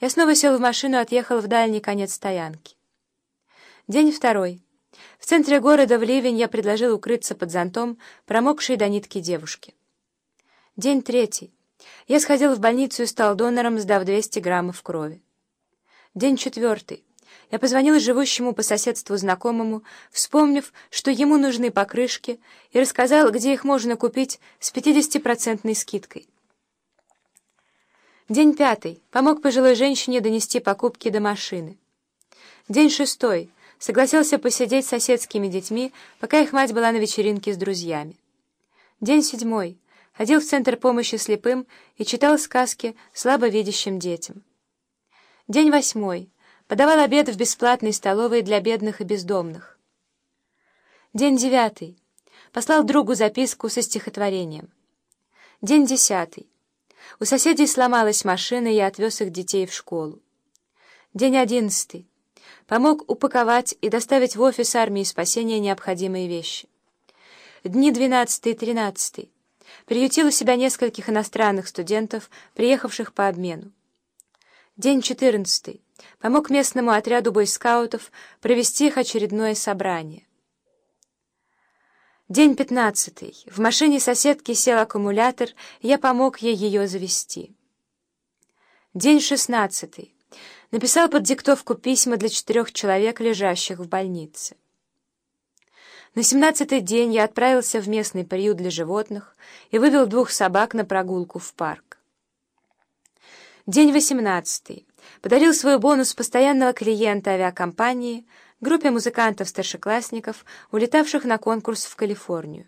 Я снова сел в машину и отъехал в дальний конец стоянки. День второй. В центре города в ливень я предложил укрыться под зонтом промокшей до нитки девушке. День третий. Я сходил в больницу и стал донором, сдав 200 граммов крови. День четвертый. Я позвонил живущему по соседству знакомому, вспомнив, что ему нужны покрышки, и рассказал, где их можно купить с 50% скидкой. День пятый. Помог пожилой женщине донести покупки до машины. День шестой. Согласился посидеть с соседскими детьми, пока их мать была на вечеринке с друзьями. День седьмой. Ходил в Центр помощи слепым и читал сказки слабовидящим детям. День восьмой. Подавал обед в бесплатной столовой для бедных и бездомных. День девятый. Послал другу записку со стихотворением. День десятый. У соседей сломалась машина, и я отвез их детей в школу. День одиннадцатый. Помог упаковать и доставить в офис армии спасения необходимые вещи. Дни двенадцатый и тринадцатый. Приютил у себя нескольких иностранных студентов, приехавших по обмену. День четырнадцатый. Помог местному отряду бойскаутов провести их очередное собрание. День пятнадцатый. В машине соседки сел аккумулятор, я помог ей ее завести. День шестнадцатый. Написал под диктовку письма для четырех человек, лежащих в больнице. На семнадцатый день я отправился в местный приют для животных и вывел двух собак на прогулку в парк. День восемнадцатый. Подарил свой бонус постоянного клиента авиакомпании — группе музыкантов-старшеклассников, улетавших на конкурс в Калифорнию.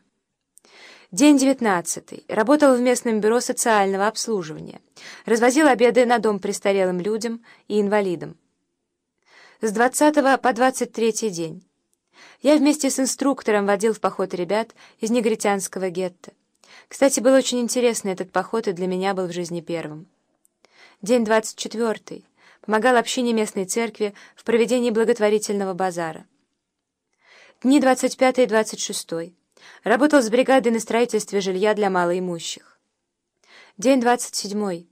День девятнадцатый. Работал в местном бюро социального обслуживания. Развозил обеды на дом престарелым людям и инвалидам. С 20 по 23 день. Я вместе с инструктором водил в поход ребят из негритянского гетто. Кстати, был очень интересный этот поход и для меня был в жизни первым. День двадцать четвертый помогал общине местной церкви в проведении благотворительного базара. Дни 25 и 26. Работал с бригадой на строительстве жилья для малоимущих. День 27.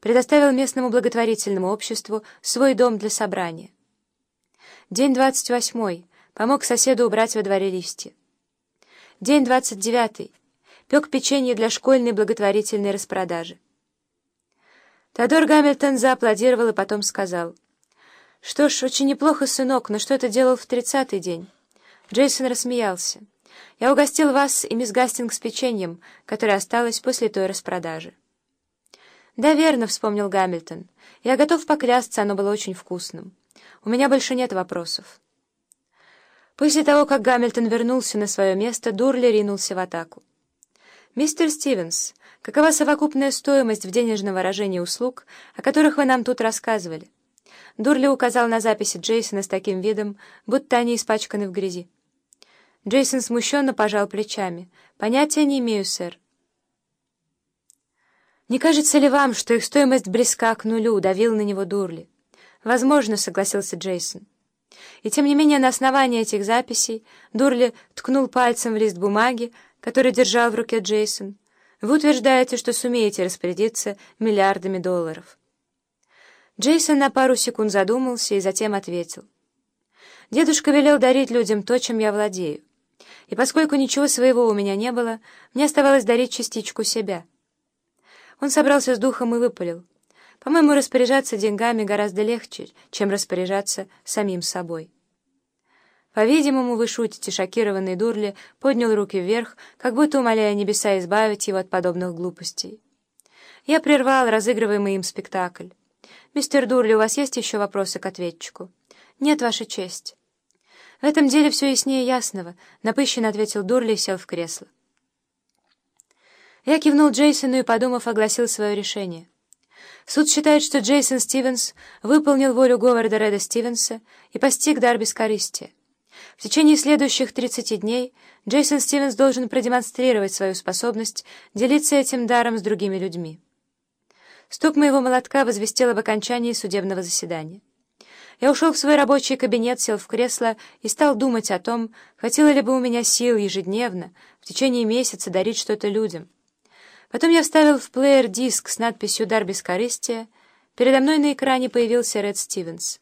Предоставил местному благотворительному обществу свой дом для собрания. День 28. Помог соседу убрать во дворе листья. День 29. Пек печенье для школьной благотворительной распродажи. Теодор Гамильтон зааплодировал и потом сказал. «Что ж, очень неплохо, сынок, но что ты делал в тридцатый день?» Джейсон рассмеялся. «Я угостил вас и мисс Гастингс печеньем, которое осталось после той распродажи». «Да, верно», — вспомнил Гамильтон. «Я готов поклясться, оно было очень вкусным. У меня больше нет вопросов». После того, как Гамильтон вернулся на свое место, Дурли ринулся в атаку. «Мистер Стивенс, какова совокупная стоимость в денежном выражении услуг, о которых вы нам тут рассказывали?» Дурли указал на записи Джейсона с таким видом, будто они испачканы в грязи. Джейсон смущенно пожал плечами. «Понятия не имею, сэр». «Не кажется ли вам, что их стоимость близка к нулю?» — давил на него Дурли. «Возможно», — согласился Джейсон. И тем не менее на основании этих записей Дурли ткнул пальцем в лист бумаги, который держал в руке Джейсон, вы утверждаете, что сумеете распорядиться миллиардами долларов. Джейсон на пару секунд задумался и затем ответил. «Дедушка велел дарить людям то, чем я владею. И поскольку ничего своего у меня не было, мне оставалось дарить частичку себя». Он собрался с духом и выпалил. «По-моему, распоряжаться деньгами гораздо легче, чем распоряжаться самим собой». «По-видимому, вы шутите», — шокированный Дурли поднял руки вверх, как будто умоляя небеса избавить его от подобных глупостей. Я прервал разыгрываемый им спектакль. «Мистер Дурли, у вас есть еще вопросы к ответчику?» «Нет, Ваша честь». «В этом деле все яснее ясного», — напыщенно ответил Дурли и сел в кресло. Я кивнул Джейсону и, подумав, огласил свое решение. Суд считает, что Джейсон Стивенс выполнил волю Говарда Реда Стивенса и постиг дар бескорыстия. В течение следующих 30 дней Джейсон Стивенс должен продемонстрировать свою способность делиться этим даром с другими людьми. Стук моего молотка возвестил об окончании судебного заседания. Я ушел в свой рабочий кабинет, сел в кресло и стал думать о том, хотела ли бы у меня сил ежедневно, в течение месяца дарить что-то людям. Потом я вставил в плеер диск с надписью «Дар бескорыстия», Передо мной на экране появился Ред Стивенс.